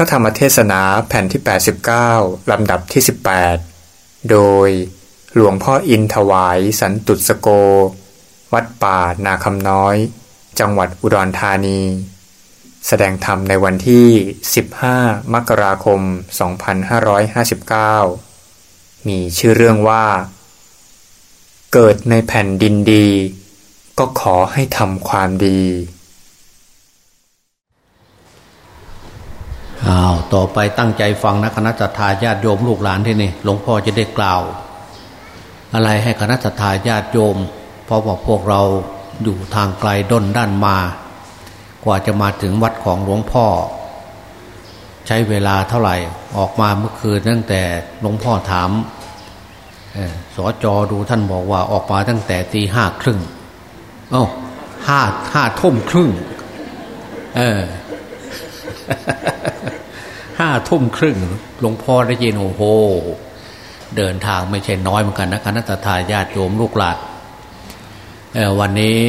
ระธรรมเทศนาแผ่นที่ 89 ลำดับที่ 18 โดยหลวงพ่ออินถวายสันตุสโก วัดป่านาคำน้อย จังหวัดอุดรธานี แสดงธรรมในวันที่ 15 มกราคม 2559 มีชื่อเรื่องว่า เกิดในแผ่นดินดี ก็ขอให้ทำความดี อ้าวต่อไปตั้งใจฟังนะคณะทาญาติโยมลูกหลานที่นี่หลวงพ่อจะได้กล่าว อะไรให้คณะทาญาติโยม เพราะว่าพวกเราอยู่ทางไกลด้นด้านมา กว่าจะมาถึงวัดของหลวงพ่อ ใช้เวลาเท่าไหร่ออกมาเมื่อคืนตั้งแต่หลวงพ่อถามสอจอดูท่านบอกว่าออกมาตั้งแต่ตีห้าครึ่งเอ้าห้าห้าทุ่มครึ่ง เออ ห้าทุ่มครึ่งหลวงพ่อได้ยินโอ้โห เดินทางไม่ใช่น้อยเหมือนกันนะคณะทาญาติโยมลูกหลานวันนี้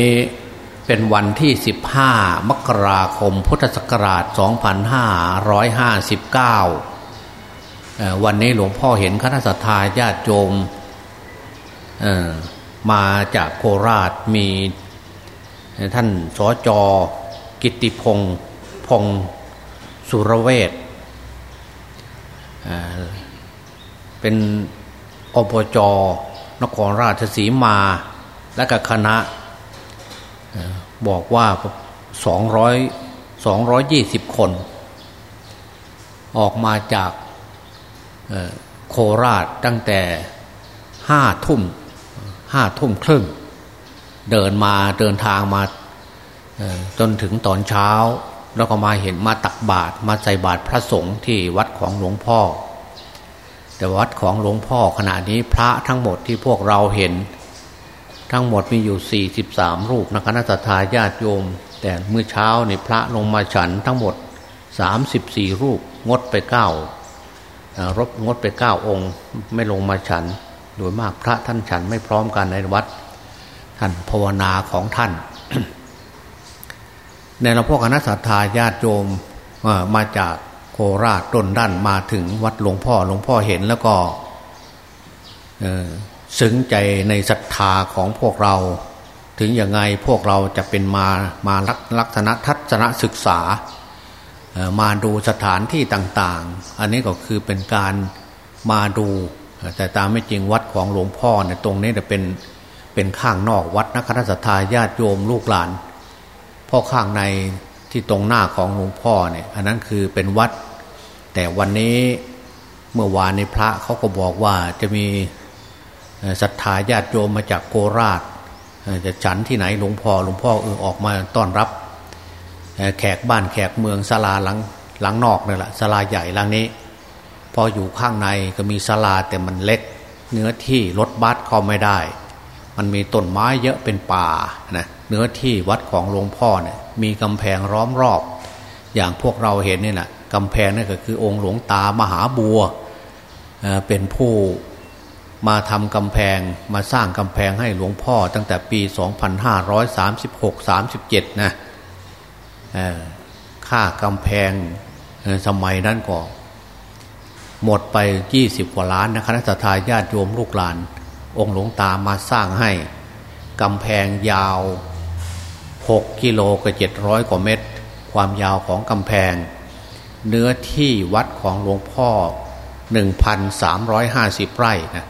เป็นวันที่สิบห้ามกราคมพุทธศักราชสองพันห้าร้อยห้าสิบเก้าวันนี้หลวงพ่อเห็นคณะทาญาติโยมมาจากโคราชมีท่านสอจอกิติพงศ์พงสุรเวช เป็นอบจนครราชสีมาและกับคณะบอกว่าสองร้อยสองร้อยยี่สิบคน ออกมาจากโคราชตั้งแต่ห้าทุ่มห้าทุ่มครึ่ง เดินมาเดินทางมาจนถึงตอนเช้า แล้วก็มาเห็นมาตักบาตรมาใส่บาตรพระสงฆ์ที่วัดของหลวงพ่อ แต่วัดของหลวงพ่อขณะนี้พระทั้งหมดที่พวกเราเห็น ทั้งหมดมีอยู่ 43 รูปนะคณะทาญาติโยม แต่เมื่อเช้าในพระลงมาฉันทั้งหมด 34 รูปงดไปเก้ารบงดไปเก้าองค์ ไม่ลงมาฉัน โดยมากพระท่านฉันไม่พร้อมกันในวัด ท่านภาวนาของท่าน ในเราพวกคณะสัตยาญาติโยมมาจากโคราชต้นด้านมาถึงวัดหลวงพ่อหลวงพ่อเห็นแล้วก็ซึ้งใจในศรัทธาของพวกเรา ถึงยังไงพวกเราจะเป็นมามาลักษณะทัศนศึกษา มาดูสถานที่ต่างๆ อันนี้ก็คือเป็นการมาดู แต่ตามไม่จริงวัดของหลวงพ่อเนี่ยตรงนี้จะเป็นเป็นข้างนอกวัดนักขัตยาญาติโยมลูกหลาน พ่อข้างในที่ตรงหน้าของหลวงพ่อเนี่ย อันนั้นคือเป็นวัด แต่วันนี้เมื่อวานในพระเขาก็บอกว่าจะมีศรัทธาญาติโยมมาจากโกราชจะฉันที่ไหนหลวงพ่อหลวงพ่อเออออกมาต้อนรับ แขกบ้านแขกเมืองศาลาหลังหลังนอกนี่แหละศาลาใหญ่หลังนี้ พออยู่ข้างในก็มีศาลาแต่มันเล็ก เนื้อที่รถบัสเข้าไม่ได้ มันมีต้นไม้เยอะเป็นป่านะ เนื้อที่วัดของหลวงพ่อเนี่ยมีกำแพงล้อมรอบ อย่างพวกเราเห็นนี่แหละกำแพงนั่นก็คือองค์หลวงตามหาบัวเป็นผู้มาทำกำแพงมาสร้างกำแพงให้หลวงพ่อตั้งแต่ปี 2536-37 นะค่ากำแพงสมัยนั้นก็หมดไปยี่สิบกว่าล้านนะคณะทาญาติโยมลูกหลาน องค์หลวงตามาสร้างให้กำแพงยาว หกกิโลกับเจ็ดร้อยกว่าเมตร ความยาวของกำแพง เนื้อที่วัดของหลวงพ่อหนึ่งพันสามร้อยห้าสิบไร่นะ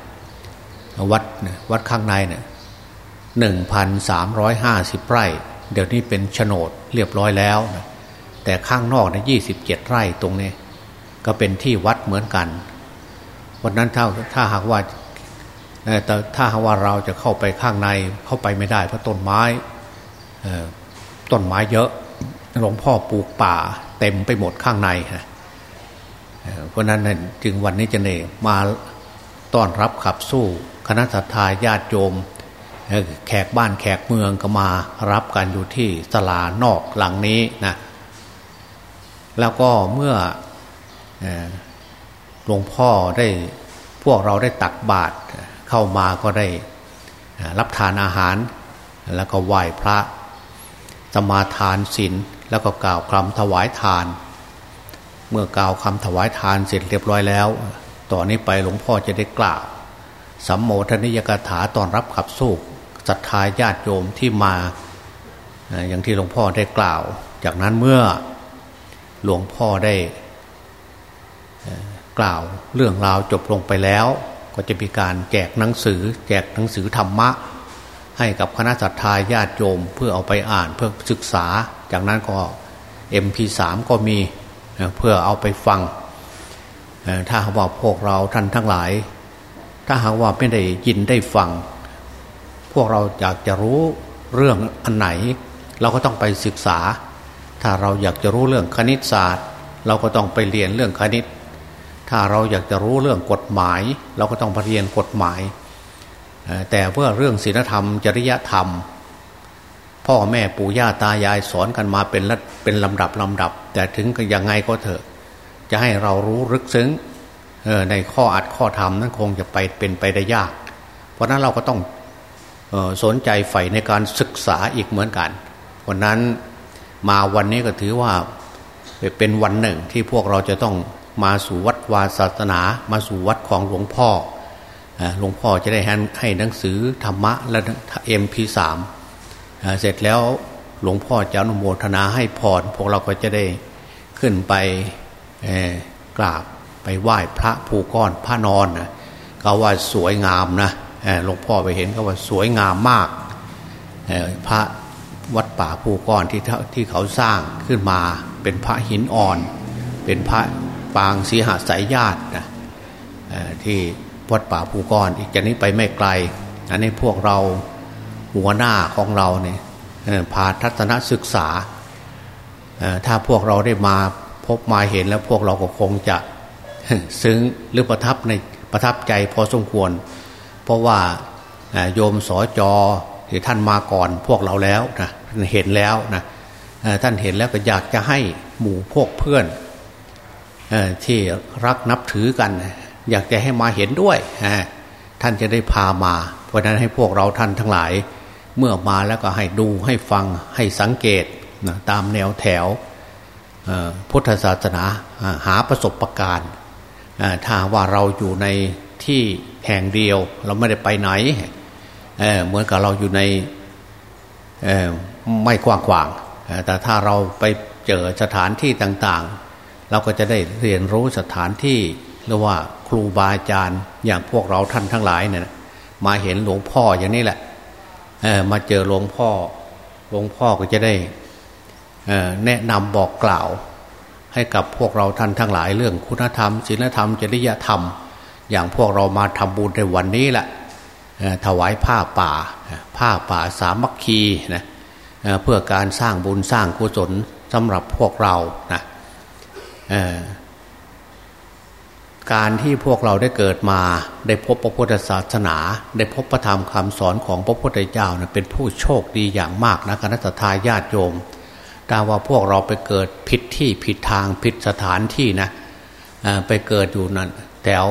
วัดวัดข้างในเนี่ยหนึ่งพันสามร้อยห้าสิบไร่ เดี๋ยวนี้เป็นโฉนดเรียบร้อยแล้วนะแต่ข้างนอกนะยี่สิบเจ็ดไร่ตรงนี้ ก็เป็นที่วัดเหมือนกัน วันนั้นถ้าถ้าหากว่าแต่ถ้าหากว่าเราจะเข้าไปข้างในเข้าไปไม่ได้เพราะต้นไม้ ต้นไม้เยอะหลวงพ่อปลูกป่า เต็มไปหมดข้างในเพราะนั้นจึงวันนี้จะเนี่ยมาต้อนรับขับสู้ คณะสัตยาญาติโยมแขกบ้านแขกเมืองก็มารับกันอยู่ที่สลานอกหลังนี้นะแล้วก็เมื่อหลวงพ่อได้พวกเราได้ตักบาตรเข้ามาก็ได้รับทานอาหาร แล้วก็ไหว้พระ สมาทานศีลแล้วก็กล่าวคำถวายทาน เมื่อกล่าวคำถวายทานเสร็จเรียบร้อยแล้ว ต่อนนี้ไปหลวงพ่อจะได้กล่าวสัมโมทนิยกถาตอนรับขับสู้ศรัทธาญาติโยมที่มาอย่างที่หลวงพ่อได้กล่าว จากนั้นเมื่อหลวงพ่อได้กล่าวเรื่องราวจบลงไปแล้ว ก็จะมีการแจกหนังสือ แจกหนังสือธรรมะ ให้กับคณะสัตยาญาติโยมเพื่อเอาไปอ่านเพื่อศึกษา จากนั้นก็ MP3 ก็มีเพื่อเอาไปฟัง ถ้าว่าพวกเราท่านทั้งหลาย ถ้าหากว่าไม่ได้ยินได้ฟัง พวกเราอยากจะรู้เรื่องอันไหน เราก็ต้องไปศึกษา ถ้าเราอยากจะรู้เรื่องคณิตศาสตร์ เราก็ต้องไปเรียนเรื่องคณิต ถ้าเราอยากจะรู้เรื่องกฎหมาย เราก็ต้องไปเรียนกฎหมาย แต่เพื่อเรื่องศีลธรรม จริยธรรม พ่อแม่ปู่ย่าตายายสอนกันมาเป็นเป็นลำดับลำดับ แต่ถึงยังไงก็เถอะ จะให้เรารู้ลึกซึ้งในข้ออัดข้อธรรมนั้นคงจะไปเป็นไปได้ยาก เพราะนั้นเราก็ต้องสนใจใฝ่ในการศึกษาอีกเหมือนกันวันนั้นมาวันนี้ก็ถือว่าเป็นวันหนึ่งที่พวกเราจะต้องมาสู่วัดวาศาสนา มาสู่วัดของหลวงพ่อ หลวงพ่อจะได้ให้หนังสือธรรมะและเอ็มพีสามเสร็จแล้วหลวงพ่อจะอนุโมทนาให้พรพวกเราก็จะได้ขึ้นไปกราบไปไหว้พระภูก้อนพระนอนนะก็ว่าสวยงามนะหลวงพ่อไปเห็นก็ว่าสวยงามมากพระวัดป่าภูก้อนที่ที่เขาสร้างขึ้นมาเป็นพระหินอ่อน เป็นพระปางสีหาสายญาตินะที่ วัดป่าภูก้อน อีกจากนี้ไปไม่ไกล อันนี้พวกเราหัวหน้าของเราเนี่ยพาทัศนศึกษา ถ้าพวกเราได้มาพบมาเห็นแล้วพวกเราก็คงจะซึ้งหรือประทับในประทับใจพอสมควร เพราะว่าโยมสอจอที่ท่านมาก่อนพวกเราแล้วนะเห็นแล้วนะท่านเห็นแล้วก็อยากจะให้หมู่พวกเพื่อนที่รักนับถือกัน อยากจะให้มาเห็นด้วยท่านจะได้พามา เพราะนั้นให้พวกเราท่านทั้งหลาย เมื่อมาแล้วก็ให้ดูให้ฟังให้สังเกตนะตามแนวแถวพุทธศาสนาหาประสบะการณ์ถ้าว่าเราอยู่ในที่แห่งเดียว เราไม่ได้ไปไหนเเหมือนกับเราอยู่ในไม่กว้างขวางแต่ถ้าเราไปเจอสถานที่ต่างๆ เราก็จะได้เรียนรู้สถานที่ หรือว่าครูบาอาจารย์อย่างพวกเราท่านทั้งหลายเนี่ยมาเห็นหลวงพ่ออย่างนี้แหละมาเจอหลวงพ่อ หลวงพ่อก็จะได้แนะนำบอกกล่าว ให้กับพวกเราท่านทั้งหลายเรื่องคุณธรรมศีลธรรมจริยธรรม อย่างพวกเรามาทำบุญในวันนี้แหละถวายผ้าป่า ผ้าป่าสามัคคีนะเพื่อการสร้างบุญสร้างกุศลสำหรับพวกเรานะ การที่พวกเราได้เกิดมา ได้พบพระพุทธศาสนา ได้พบพระธรรมคำสอนของพระพุทธเจ้านะเป็นผู้โชคดีอย่างมากนะคณะทาญาติโยมแต่ว่าพวกเราไปเกิดผิดที่ผิดทางผิดสถานที่นะไปเกิดอยู่นั้นแถว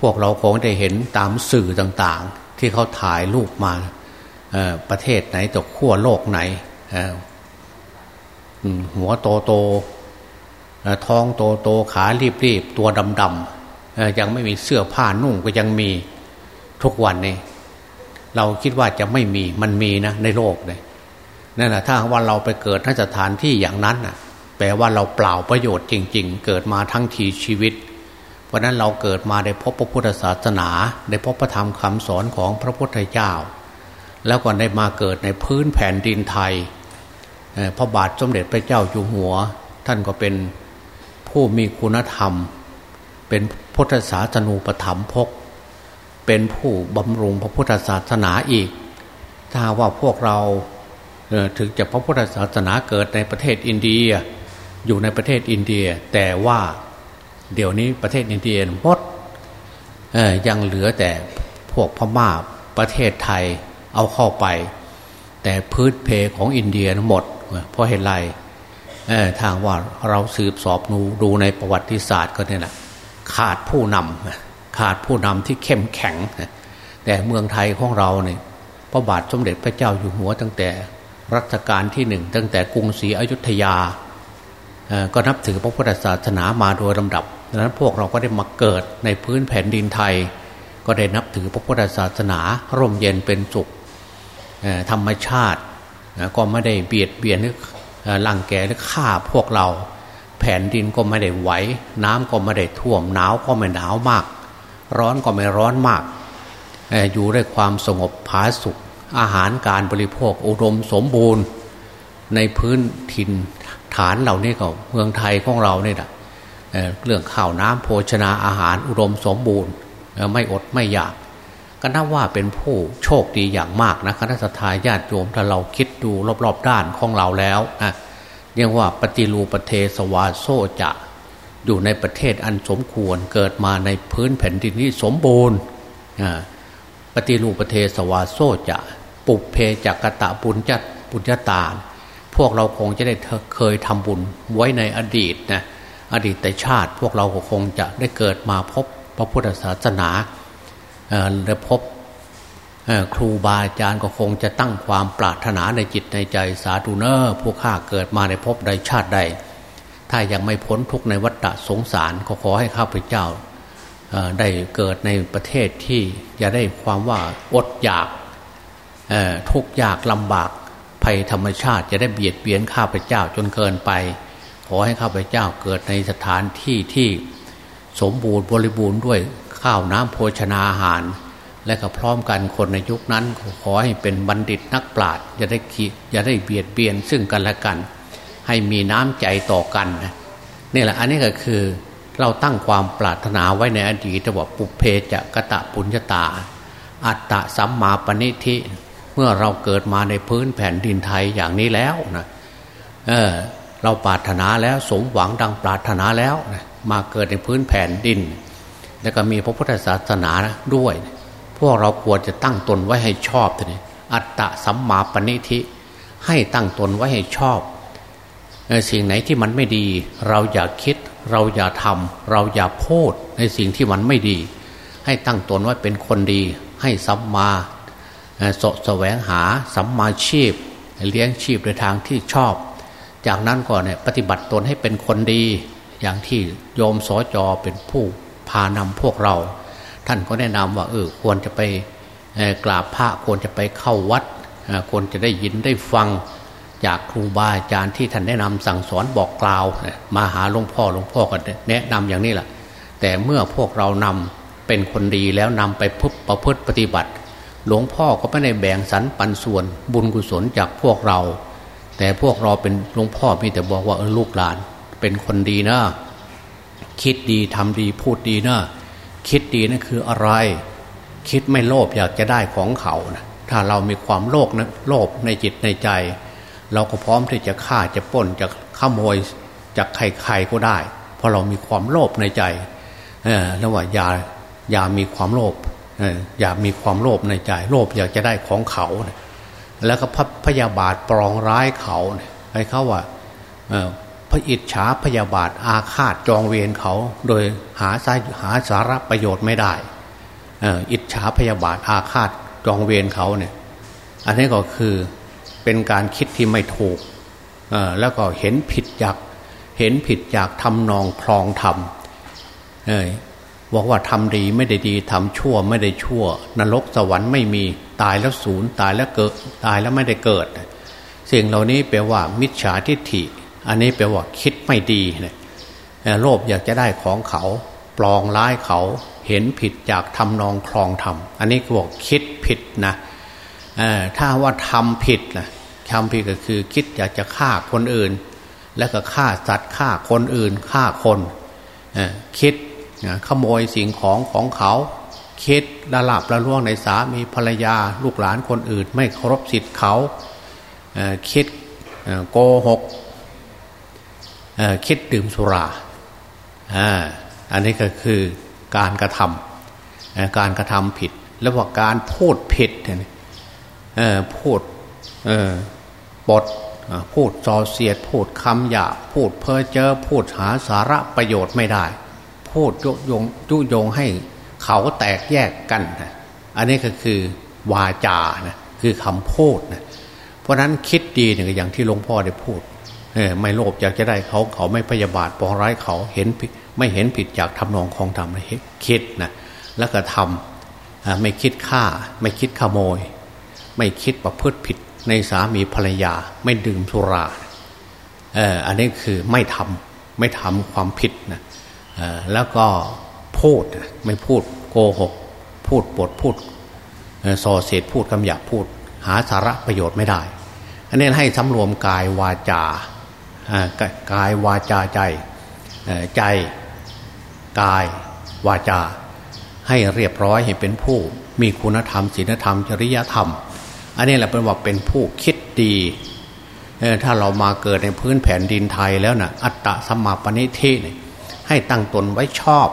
พวกเราคงได้เห็นตามสื่อต่างๆ ที่เขาถ่ายรูปมาประเทศไหนตกขั้วโลกไหนหัวโตโต ท้องโตโตขารีบรีบตัวดำดำยังไม่มีเสื้อผ้านุ่งก็ยังมีทุกวันนี้เราคิดว่าจะไม่มีมันมีนะในโลกเลยนั่นแหละถ้าว่าเราไปเกิดนสถานที่อย่างนั้นน่ะ แปลว่าเราเปล่าประโยชน์จริง ๆ เกิดมาทั้งทีชีวิต เพราะนั้นเราเกิดมาได้พบพระพุทธศาสนา ได้พบพระธรรมคำสอนของพระพุทธเจ้า แล้วก็ได้มาเกิดในพื้นแผ่นดินไทยพระบาทสมเด็จพระเจ้าอยู่หัว ท่านก็เป็น ผู้มีคุณธรรม เป็นพุทธศาสนูปถัมภกเป็นผู้บำรุงพระพุทธศาสนาอีก ถ้าว่าพวกเราถึงจะพระพุทธศาสนาเกิดในประเทศอินเดีย อยู่ในประเทศอินเดีย แต่ว่าเดี๋ยวนี้ประเทศอินเดียหมดยังเหลือแต่พวกพม่าประเทศไทยเอาเข้าไป แต่พื้นเพของอินเดียหมดเพราะเหตุไร ทางว่าเราสืบสอบดูดูในประวัติศาสตร์ก็เนี่ยแหละขาดผู้นำขาดผู้นำที่เข้มแข็ง แต่เมืองไทยของเราเนี่ยพระบาทสมเด็จพระเจ้าอยู่หัวตั้งแต่รัชกาลที่หนึ่งตั้งแต่กรุงศรีอยุธยาก็นับถือพระพุทธศาสนามาโดยลำดับดังนั้นพวกเราก็ได้มาเกิดในพื้นแผ่นดินไทย ก็ได้นับถือพระพุทธศาสนาร่มเย็นเป็นสุขธรรมชาติก็ไม่ได้เบียดเบียนหรือ ลังแกหรือฆ่าพวกเรา แผ่นดินก็ไม่ได้ไหวน้ำก็ไม่ได้ท่วมหนาวก็ไม่หนาวมาก ร้อนก็ไม่ร้อนมาก อยู่ด้วยความสงบผาสุข อาหารการบริโภคอุดมสมบูรณ์ ในพื้นถิ่นฐานเหล่านี้ก็เมืองไทยของเราเนี่ยนะเรื่องข้าวน้ำโภชนาอาหารอุดมสมบูรณ์ ไม่อดไม่อยาก ก็นับว่าเป็นผู้โชคดีอย่างมากนะคณะทาญาติโยมถ้าเราคิดดูรอบๆด้านของเราแล้วนะเรียกว่าปฏิรูปเทสวาโซจะอยู่ในประเทศอันสมควรเกิดมาในพื้นแผ่นดินที่สมบูรณ์ปฏิรูปเทสวาโซจะปุเพจักกตะปุญญาปุญญาตาพวกเราคงจะได้เคยทำบุญไว้ในอดีตนะอดีตชาติ พวกเราคงจะได้เกิดมาพบพระพุทธศาสนา และพบครูบาอาจารย์ก็คงจะตั้งความปรารถนาในจิตในใจสาธุเนอร์ผู้ข้าเกิดมาในภพใดชาติใด ถ้ายังไม่พ้นทุกในวัฏสงสารก็ขอให้ข้าพเจ้าได้เกิดในประเทศที่อย่าได้ความว่าอดอยากทุกยากลำบากภัยธรรมชาติจะได้เบียดเบียนข้าพเจ้าจนเกินไป ขอให้ข้าพเจ้าเกิดในสถานที่ที่สมบูรณ์บริบูรณ์ด้วย ข้าวน้ำโภชนาอาหาร และก็พร้อมกันคนในยุคนั้น ขอให้เป็นบัณฑิตนักปราชญ์อย่าได้ขีอย่าได้เบียดเบียนซึ่งกันและกัน ให้มีน้ำใจต่อกันนี่แหละอันนี้ก็คือเราตั้งความปรารถนาไว้ในอดีตว่าปุเพจะกะตะปุญญาตา อัตตะสัมมาปณิธิ เมื่อเราเกิดมาในพื้นแผ่นดินไทยอย่างนี้แล้วนะเออเราปรารถนาแล้วสมหวังดังปรารถนาแล้วนะมาเกิดในพื้นแผ่นดิน แล้วก็มีพระพุทธศาสนาด้วย พวกเราควรจะตั้งตนไว้ให้ชอบทีนี้อัตตะสัมมาปณิธิ ให้ตั้งตนไว้ให้ชอบ สิ่งไหนที่มันไม่ดี เราอย่าคิด เราอย่าทำเราอย่าพูดในสิ่งที่มันไม่ดี ให้ตั้งตนไว้เป็นคนดี ให้สัมมาสะแสวงหาสัมมาชีพ เลี้ยงชีพในทางที่ชอบ จากนั้นก่อนเนี่ยปฏิบัติตนให้เป็นคนดี อย่างที่โยมสอจอเป็นผู้ พานำพวกเรา ท่านก็แนะนำว่าเออควรจะไปกราบพระควรจะไปเข้าวัดควรจะได้ยินได้ฟังจากครูบาอาจารย์ที่ท่านแนะนำสั่งสอนบอกกล่าว มาหาหลวงพ่อหลวงพ่อก็แนะนำอย่างนี้แหละแต่เมื่อพวกเรานำเป็นคนดีแล้วนำไปพุประพฤติปฏิบัติ หลวงพ่อก็ไม่ได้แบ่งสรรปันส่วนบุญกุศลจากพวกเรา แต่พวกเราเป็นหลวงพ่อมีแต่บอกว่าเออลูกหลาน เป็นคนดีนะ คิดดีทำดีพูดดีนะคิดดีนั่นคืออะไร คิดไม่โลภอยากจะได้ของเขานะถ้าเรามีความโลภนะโลภในจิตในใจ เราก็พร้อมที่จะฆ่าจะป้นจะขโมยจากใครๆก็ได้ เพราะเรามีความโลภในใจเออแล้วว่าอย่าอย่ามีความโลภอย่ามีความโลภในใจ โลภอยากจะได้ของเขาแล้วก็พยาบาทปรองร้ายเขาให้เขาว่า พระอิจฉาพยาบาทอาฆาตจองเวรเขาโดยหาสาหาสาระประโยชน์ไม่ได้อิจฉาพยาบาทอาฆาตจองเวรเขาเนี่ย อันนี้ก็คือเป็นการคิดที่ไม่ถูกแล้วก็เห็นผิดจากเห็นผิดจากทำนองคลองธรรมบอกว่าทำดีไม่ได้ดีทำชั่วไม่ได้ชั่ว นรกสวรรค์ไม่มีตายแล้วศูนย์ตายแล้วเกิด ตายแล้วไม่ได้เกิด สิ่งเหล่านี้แปลว่ามิจฉาทิฏฐิ อันนี้แปลว่าคิดไม่ดีเนี่ยโลภอยากจะได้ของเขา ปลองร้ายเขาเห็นผิดจากทำนองคลองทำอันนี้ก็บอกคิดผิดนะถ้าว่าทำผิดนะทำผิดก็คือคิดอยากจะฆ่าคนอื่น แล้วก็ฆ่าสัตว์ฆ่าคนอื่นฆ่าคนคิดขโมยสิ่งของของเขา คิดละลาบละล่วงในสามีภรรยาลูกหลานคนอื่น ไม่เคารพสิทธิ์เขาคิดโกหก คิดดื่มสุราอันนี้ก็คือการกระทำการกระทำผิด แล้วว่าการพูดผิดเนี่ยพูดบทพูดจอเสียด พูดคำหยาพูดเพ้อเจ้อพูดหาสาระประโยชน์ไม่ได้ พูดยุยงยุยงให้เขาแตกแยกกันนะอันนี้ก็คือวาจานะคือคำพูดนะเพราะนั้นคิดดีเนี่ยอย่างที่หลวงพ่อได้พูด ไม่โลภอยากจะได้เขาเขาไม่พยาบาทปองร้ายเขาเห็นไม่เห็นผิดจากทำนองของธรรมคิดนะแล้วก็ทำไม่คิดฆ่า ไม่คิดขโมย ไม่คิดประพฤติผิดในสามีภรรยา ไม่ดื่มสุราเอออันนี้คือไม่ทำไม่ทำความผิดนะแล้วก็พูดไม่พูดโกหก พูดปดพูดส่อเสียดพูดคำหยาบพูด หาสาระประโยชน์ไม่ได้ อันนี้ให้สำรวมกายวาจา กายวาจาใจใจกายวาจา ให้เรียบร้อยให้เป็นผู้ มีคุณธรรมศีลธรรม จริยธรรม อันนี้แหละเป็นว่าเป็นผู้คิดดีถ้าเรามาเกิดในพื้นแผ่นดินไทยแล้วนะ่ะอัตตะสมาปณิทิให้ตั้งตนไว้ชอบ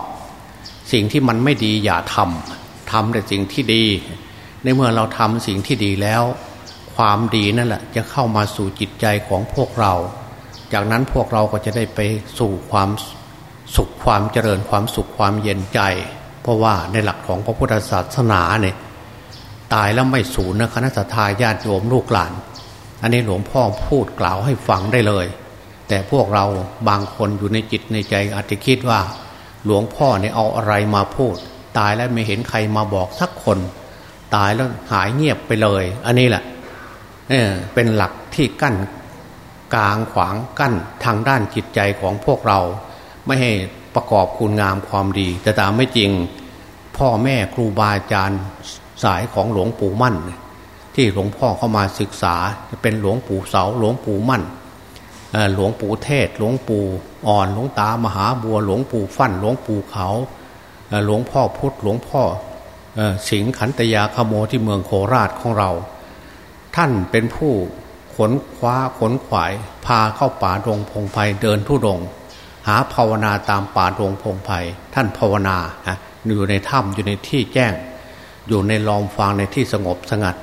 สิ่งที่มันไม่ดีอย่าทำทำแต่สิ่งที่ดี ในเมื่อเราทำสิ่งที่ดีแล้ว ความดีนั่นแหละจะเข้ามาสู่จิตใจของพวกเรา จากนั้นพวกเราก็จะได้ไปสู่ความสุขความเจริญความสุขความเย็นใจ เพราะว่าในหลักของพระพุทธศาสนาเนี่ยตายแล้วไม่สูญนะคณะทาญาติโยมลูกหลาน อันนี้หลวงพ่อพูดกล่าวให้ฟังได้เลย แต่พวกเราบางคนอยู่ในจิตในใจอาจจะคิดว่า หลวงพ่อเนี่ยเอาอะไรมาพูด ตายแล้วไม่เห็นใครมาบอกสักคน ตายแล้วหายเงียบไปเลย อันนี้แหละเออเป็นหลักที่กั้น กลางขวางกั้นทางด้านจิตใจของพวกเรา ไม่ให้ประกอบคุณงามความดี แต่ตามไม่จริงพ่อแม่ครูบาอาจารย์สายของหลวงปู่มั่น ที่หลวงพ่อเข้ามาศึกษาจะเป็นหลวงปู่เสาหลวงปู่มั่นหลวงปู่เทศ หลวงปู่อ่อนหลวงตามหาบัวหลวงปู่ฟั่นหลวงปู่เขาหลวงพ่อพุทธหลวงพ่อสิงขันตยาขโมที่เมืองโคราชของเรา ท่านเป็นผู้ ขนคว้าขนขวาย พาเข้าป่าดงพงไพเดินทุดง หาภาวนาตามป่าดงพงไพท่านภาวนาอยู่ในถ้ำอยู่ในที่แจ้ง อยู่ในลอมฟางในที่สงบสงัด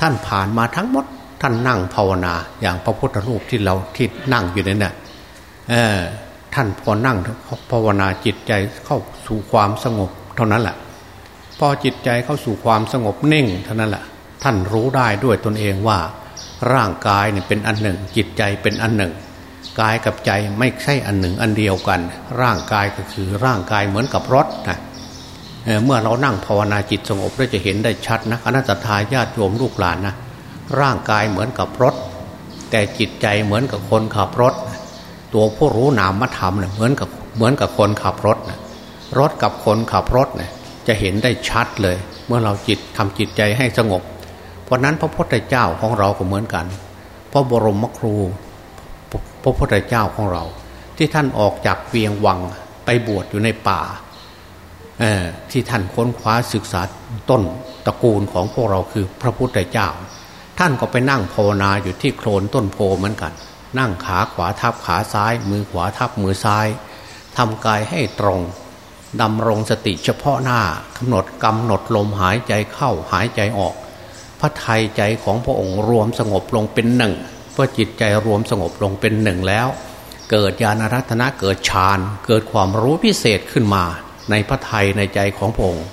ท่านผ่านมาทั้งหมด ท่านนั่งภาวนาอย่างพระพุทธรูปที่เราที่นั่งอยู่นี่เนี่ยท่านพอนั่งภาวนาจิตใจเข้าสู่ความสงบเท่านั้นแหละพอจิตใจเข้าสู่ความสงบเน่งเท่านั้นแหละท่านรู้ได้ด้วยตนเองว่า ร่างกายเนี่ยเป็นอันหนึ่ง จิตใจเป็นอันหนึ่ง กายกับใจไม่ใช่อันหนึ่งอันเดียวกัน ร่างกายก็คือร่างกายเหมือนกับรถนะเเมื่อเรานั่งภาวนาจิตสงบเราจะเห็นได้ชัดนะอนัตตาญาติโยมลูกหลานนะร่างกายเหมือนกับรถ แต่จิตใจเหมือนกับคนขับรถ ตัวผู้รู้นามธรรมเนะ่ยเหมือนกับเหมือนกับคนขับรถนะรถกับคนขับรถเนะี่ยจะเห็นได้ชัดเลย เมื่อเราจิตทำจิตใจให้สงบ เพราะนั้นพระพุทธเจ้าของเราก็เหมือนกัน พระบรมครูพระพุทธเจ้าของเรา ที่ท่านออกจากเวียงวังไปบวชอยู่ในป่าที่ท่านค้นคว้าศึกษาต้นตระกูลของพวกเราคือพระพุทธเจ้า ท่านก็ไปนั่งภาวนาอยู่ที่โคลนต้นโพเหมือนกัน นั่งขาขวาทับขาซ้าย มือขวาทับมือซ้ายทำกายให้ตรงดำรงสติเฉพาะหน้ากำหนดกำหนดลมหายใจเข้าหายใจออก พระไทยใจของพระองค์รวมสงบลงเป็นหนึ่งพอจิตใจรวมสงบลงเป็นหนึ่งแล้ว เกิดญาณรัตนะเกิดฌานเกิดความรู้พิเศษขึ้นมา ในพระไทยในใจของพระองค์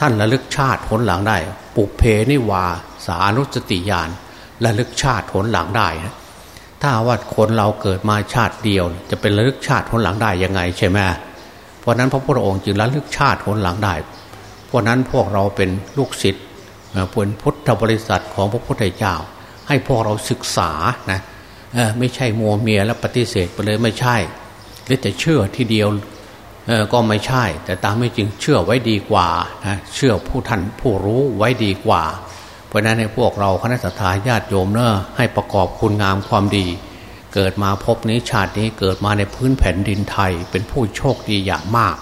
ท่านระลึกชาติผลหลังได้ ปุเพนิวาสานุสติญาณระลึกชาติผลหลังได้นะถ้าว่าคนเราเกิดมาชาติเดียว จะเป็นระลึกชาติผลหลังได้ยังไงใช่ไหมเพราะนั้นพระพุทธองค์จึงระลึกชาติผลหลังได้ เพราะนั้นพวกเราเป็นลูกศิษย์ เป็นพุทธบริษัทของพระพุทธเจ้า ให้พวกเราศึกษานะไม่ใช่มัวเมียแล้วปฏิเสธไปเลยไม่ใช่หรือแต่เชื่อทีเดียวก็ไม่ใช่ แต่ตามไม่จริงเชื่อไว้ดีกว่านะเชื่อผู้ท่านผู้รู้ไว้ดีกว่า เพราะนั้นให้พวกเราคณะสัตยาญาติโยมเนอะให้ประกอบคุณงามความดี เกิดมาพบนี้ชาตินี้เกิดมาในพื้นแผ่นดินไทย เป็นผู้โชคดีอย่างมาก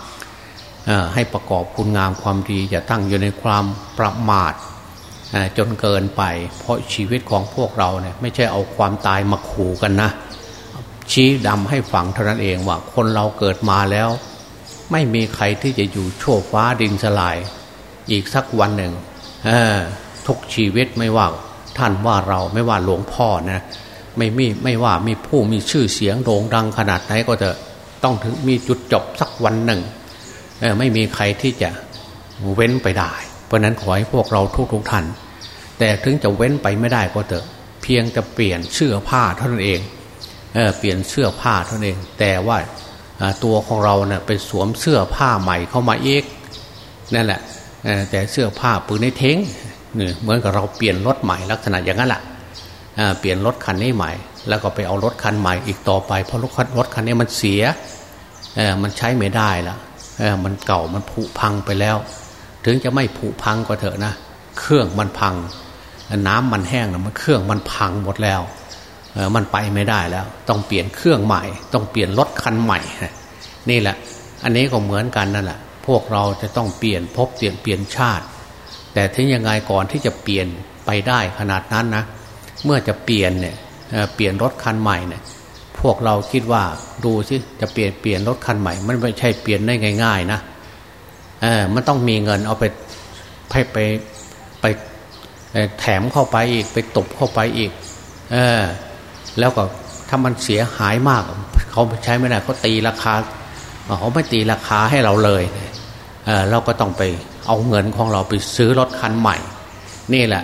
ให้ประกอบคุณงามความดี อย่าตั้งอยู่ในความประมาท จนเกินไป เพราะชีวิตของพวกเราเนี่ยไม่ใช่เอาความตายมาขู่กันนะ ชี้ดำให้ฝังเท่านั้นเองว่าคนเราเกิดมาแล้ว ไม่มีใครที่จะอยู่โชคฟ้าดินสลาย อีกสักวันหนึ่งทุกชีวิตไม่ว่าท่านว่าเราไม่ว่าหลวงพ่อนะไม่มีไม่ว่ามีผู้มีชื่อเสียงโด่งดังขนาดไหนก็จะต้องถึงมีจุดจบสักวันหนึ่งไม่มีใครที่จะเว้นไปได้ เพราะนั้นขอให้พวกเราทุกทุกท่าน แต่ถึงจะเว้นไปไม่ได้ก็เถอะ เพียงจะเปลี่ยนเสื้อผ้าเท่านั้นเองเเปลี่ยนเสื้อผ้าเท่านั้นเอง แต่ว่าตัวของเราเนะ่ยไปสวมเสื้อผ้าใหม่เข้ามาเอกนั่นแหละแต่เสื้อผ้าปืนในเทงเหมือนกับเราเปลี่ยนรถใหม่ลักษณะอย่างนั้นแหละเปลี่ยนรถคันนี้ใหม่ แล้วก็ไปเอารถคันใหม่อีกต่อไปเพราะรถรถคันนี้มันเสียมันใช้ไม่ได้ละมันเก่ามันผุพังไปแล้ว ถึงจะไม่ผุพังก็เถอะนะ เครื่องมันพัง น้ำมันแห้งนะมันเครื่องมันพังหมดแล้วมันไปไม่ได้แล้ว ต้องเปลี่ยนเครื่องใหม่ ต้องเปลี่ยนรถคันใหม่ นี่แหละ อันนี้ก็เหมือนกันนั่นแหละพวกเราจะต้องเปลี่ยนพบเปลี่ยนเปลี่ยนชาติ แต่ถึงยังไงก่อนที่จะเปลี่ยนไปได้ขนาดนั้นนะเมื่อจะเปลี่ยนเนี่ยเปลี่ยนรถคันใหม่เนี่ยพวกเราคิดว่าดูสิจะเปลี่ยนเปลี่ยนรถคันใหม่ มันไม่ใช่เปลี่ยนได้ง่าย ๆ นะ เออมันต้องมีเงินเอาไปให้ไปไปแถมเข้าไปอีกไปตบเข้าไปอีก เออ แล้วก็ถ้ามันเสียหายมาก เขาใช้ไม่ได้เขาตีราคาเขาไม่ตีราคาให้เราเลยเออเราก็ต้องไปเอาเงินของเราไปซื้อรถคันใหม่ นี่แหละ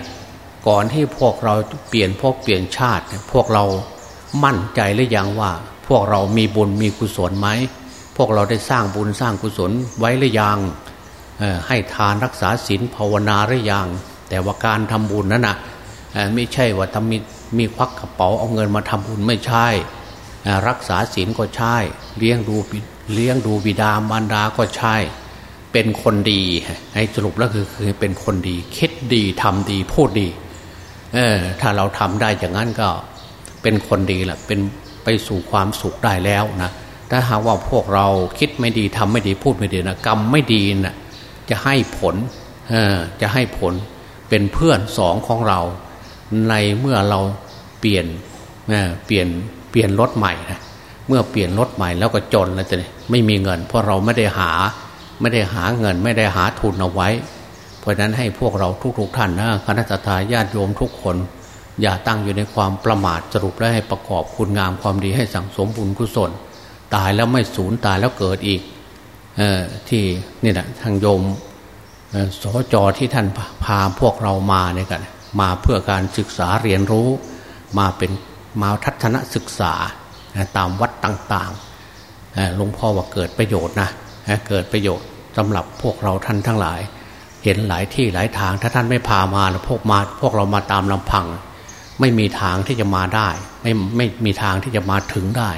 ก่อนที่พวกเราเปลี่ยนพวกเปลี่ยนชาติ พวกเรามั่นใจหรือยังว่า พวกเรามีบุญมีกุศลไหมพวกเราได้สร้างบุญสร้างกุศลไว้หรือยัง ให้ทานรักษาศีลภาวนาหรือยัง แต่ว่าการทำบุญนั้นนะไม่ใช่ว่าทำมีมีควักกระเป๋าเอาเงินมาทำบุญไม่ใช่รักษาศีลก็ใช่ เลี้ยงดูเลี้ยงดูบิดามารดาก็ใช่ เป็นคนดีให้สรุปแล้วคือคือเป็นคนดี คิดดีทำดีพูดดีเออถ้าเราทำได้อย่างนั้นก็เป็นคนดีแหละเป็นไปสู่ความสุขได้แล้วนะถ้าหากว่าพวกเราคิดไม่ดีทำไม่ดีพูดไม่ดีนะกรรมไม่ดีนะ่ะ จะให้ผลจะให้ผลเป็นเพื่อนสองของเรา ในเมื่อเราเปลี่ยนเเปลี่ยนเปลี่ยนรถใหม่นะเมื่อเปลี่ยนรถใหม่แล้วก็จนแล้วจะไม่มีเงิน เพราะเราไม่ได้หาไม่ได้หาเงินไม่ได้หาทุนเอาไว้ เพราะนั้นให้พวกเราทุกๆท่านนะคณะทาญาติโยมทุกคน อย่าตั้งอยู่ในความประมาทสรุปและให้ประกอบคุณงามความดีให้สังสมบุญกุศล ตายแล้วไม่สูญตายแล้วเกิดอีก ที่นี่แหละทางโยมสจที่ท่านพาพวกเรามาเนี่ยกันมาเพื่อการศึกษาเรียนรู้ มาเป็นมาทัศนศึกษาตามวัดต่างๆหลวงพ่อว่าเกิดประโยชน์นะเกิดประโยชน์สำหรับพวกเราท่านทั้งหลาย เห็นหลายที่หลายทางถ้าท่านไม่พามาพวกมาพวกเรามาตามลำพัง ไม่มีทางที่จะมาได้ ไม่ไม่มีทางที่จะมาถึงได้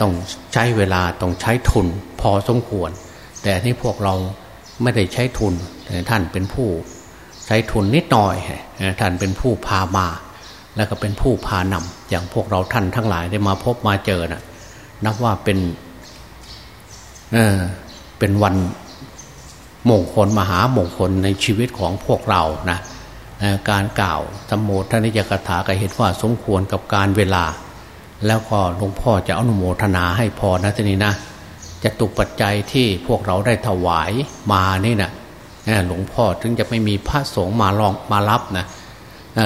ต้องใช้เวลาต้องใช้ทุนพอสมควร แต่ที่พวกเราไม่ได้ใช้ทุนแต่ท่านเป็นผู้ใช้ทุนนิดหน่อยท่านเป็นผู้พามา แล้วก็เป็นผู้พานำอย่างพวกเราท่านทั้งหลายได้มาพบมาเจอนะนับว่าเป็นเออเป็นวันมงคลมหามงคลในชีวิตของพวกเรานะการกล่าวสมโภชนิยกถาก็เห็นว่าสมควรกับการเวลา แล้วก็หลวงพ่อจะอนุโมทนาให้พอนะทีนี้นะจะตุปัจจัยที่พวกเราได้ถวายมานี่นะหลวงพ่อถึงจะไม่มีพระสงฆ์มาลองมารับนะ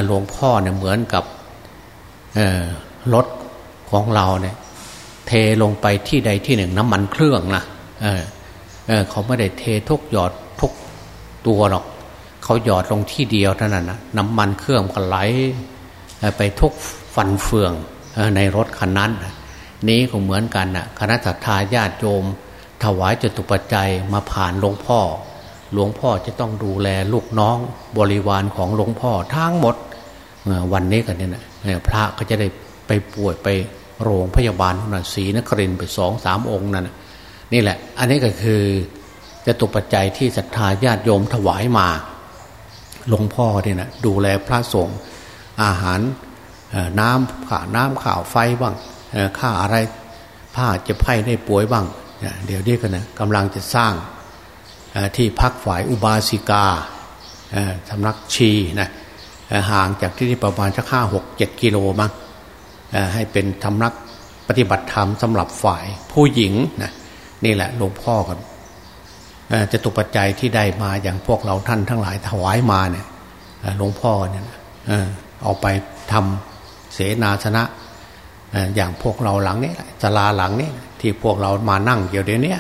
หลวงพ่อเนี่ยเหมือนกับรถของเราเนี่ย เทลงไปที่ใดที่หนึ่งน้ำมันเครื่องนะเเเขาไม่ได้เททุกหยอดทุกตัวหรอก เขาหยอดลงที่เดียวเท่านั้นนะน้ำมันเครื่องก็ไหลไปทุกฟันเฟือง ในรถคันนั้น นี้ก็เหมือนกันนะคณะสัตยาญาติโยม ถวายจตุปัจจัยมาผ่านหลวงพ่อ หลวงพ่อจะต้องดูแลลูกน้องบริวารของหลวงพ่อทั้งหมดวันนี้กันเนี่ยนะพระก็จะได้ไปป่วยไปโรงพยาบาลนั่นศรีนครินไปสองสามองค์นั่นนี่แหละ อันนี้ก็คือจะตุปัจจัยที่ศรัทธาญาติโยมถวายมาหลวงพ่อเนี่ยนะดูแลพระสงฆ์อาหาร น้ำข่าน้ำข่าวไฟบ้างค่าอะไรผ้าจะไพ่ได้ป่วยบ้างเดี๋ยวนี้กันนะกำลังจะสร้างที่พักฝ่ายอุบาสิกาสำนักชีนะห่างจากที่นี่ประมาณสักห้าหกเจ็ดกิโลมั้งให้เป็นสำนักปฏิบัติธรรมสำหรับฝ่ายผู้หญิงนะนี่แหละหลวงพ่อกันจะตุปัจจัยที่ได้มาอย่างพวกเราท่านทั้งหลายถวายมาเนี่ยหลวงพ่อเนี่ยเอาไปทำ เสนาสนะอย่างพวกเราหลังนี้จลาหลังนี้ที่พวกเรามานั่งเดี๋ยวเดี๋ยวนี้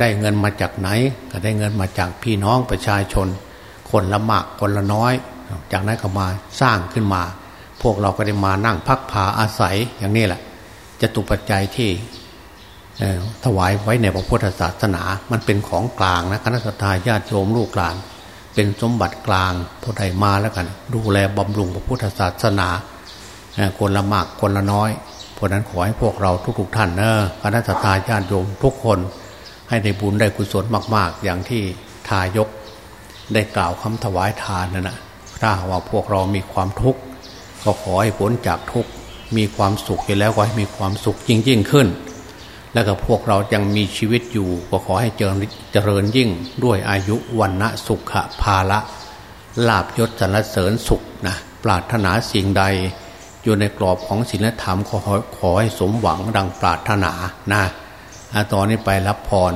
ได้เงินมาจากไหน ก็ได้เงินมาจากพี่น้องประชาชน คนละมากคนละน้อย จากนั้นก็มาสร้างขึ้นมา พวกเราก็ได้มานั่งพักผาอาศัยอย่างนี้แหละจะตุปัจจัยที่ถวายไว้ในพระพุทธศาสนา มันเป็นของกลางนะคณะสัตยาติโยมลูกหลาน เป็นสมบัติกลางพอใดมาแล้วกัน ดูแลบำรุงพระพุทธศาสนาคนละมากคนละน้อยเพราะนั้นขอให้พวกเราทุกๆท่านเนอะคณะสัตยาติโยมทุกคนให้ได้บุญได้กุศลมาก ๆ อย่างที่ทายกได้กล่าวคำถวายทานนั่นนะถ้าว่าพวกเรามีความทุกข์ก็ขอให้พ้นจากทุกข์มีความสุขอยู่แล้วก็ให้มีความสุขยิ่งยิ่งขึ้น และก็พวกเรายังมีชีวิตอยู่ก็ขอให้เจริญเจริญยิ่งด้วยอายุวันณะสุขภาละลาบยศสรรเสริญสุขนะปรารถนาสิ่งใด อยู่ในกรอบของศีลธรรมขอขอให้สมหวังดังปรารถนานะตอนนี้ไปรับพร